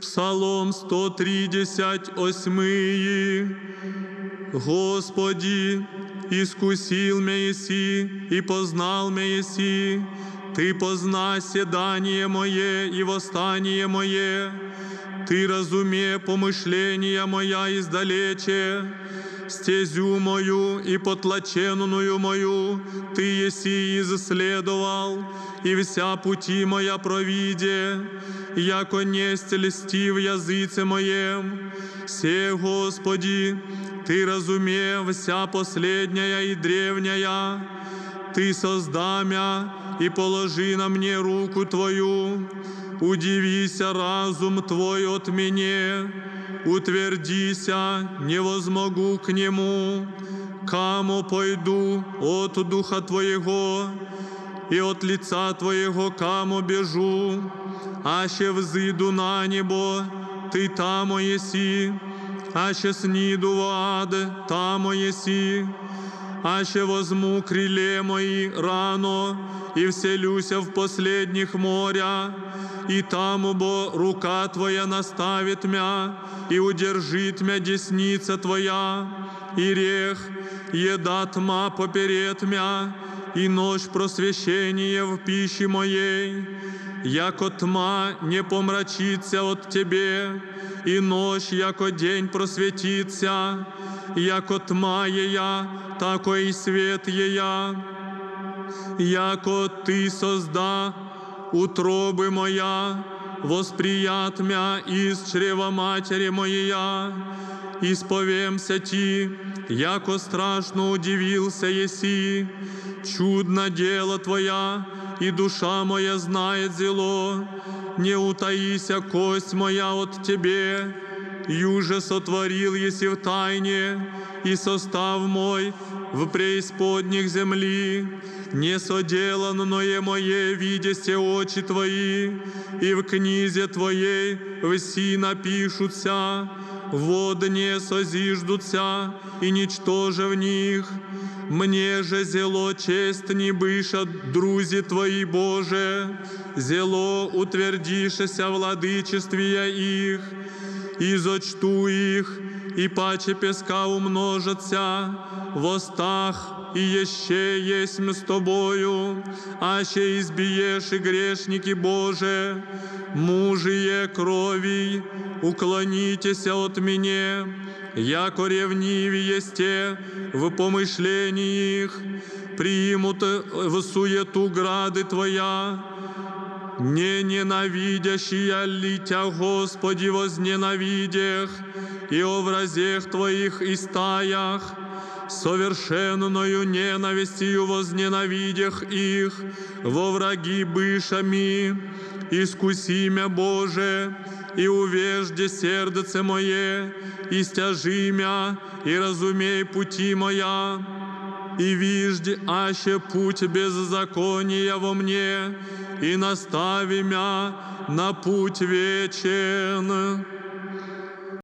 Псалом 138. Господи, искусил меня еси и познал меня еси, Ты позна седание мое и восстание мое, Ты разуме помышления моя издалече, стезю мою и потлаченную мою Ты еси изследовал, и вся пути моя провиде, яко несть льстив языце моем. Се, Господи, Ты разуме вся последняя и древняя, Ты создамя и положи на мне руку Твою, удивися разум Твой от меня, утвердися, не возмогу к нему, камо пойду от Духа Твоего, и от лица Твоего камо бежу, аще взыду на небо, Ты тамо еси, аще сниду в ад, тамо еси, аще возьму криле мои рано и вселюся в последних моря, и там, бо рука Твоя наставит мя, и удержит мя десница Твоя, и рех, еда тьма поперед мя, и ночь просвещения в пище моей, яко тьма не помрачится от Тебе, и ночь, яко день просветится, яко тьма ея, тако и свет ея, яко Ты созда утробы моя, восприят мя из чрева матери моя, исповемся Ти, яко страшно удивился еси, чудно дело Твоя, и душа моя знает зело, не утаися кость моя от Тебе, юже сотворил еси в тайне, и состав мой в преисподних земли, не соделанное мое видясе очи Твои, и в книзе Твоей все напишутся, воды не созиждутся, и ничтоже в них. Мне же зело честь не быша, друзі Твои Боже, зело утвердишеся владычествия их, и зачту их, и паче песка умножатся, в остах и еще есть с тобою, аще избиешь и грешники Боже, мужие крови, уклонитесь от меня, яко ревниви есте в помышлении их, примут в суету грады Твоя, не ненавидящия ли Тя, Господи, возненавидях, и о вразех Твоих и стаях, совершенною ненавистью возненавидях их, во враги бышами, искуси мя, Боже, и увежде сердце мое, и стяжи мя, и разумей пути моя, и вижди, аще путь беззакония во мне, и настави мя на путь вечен.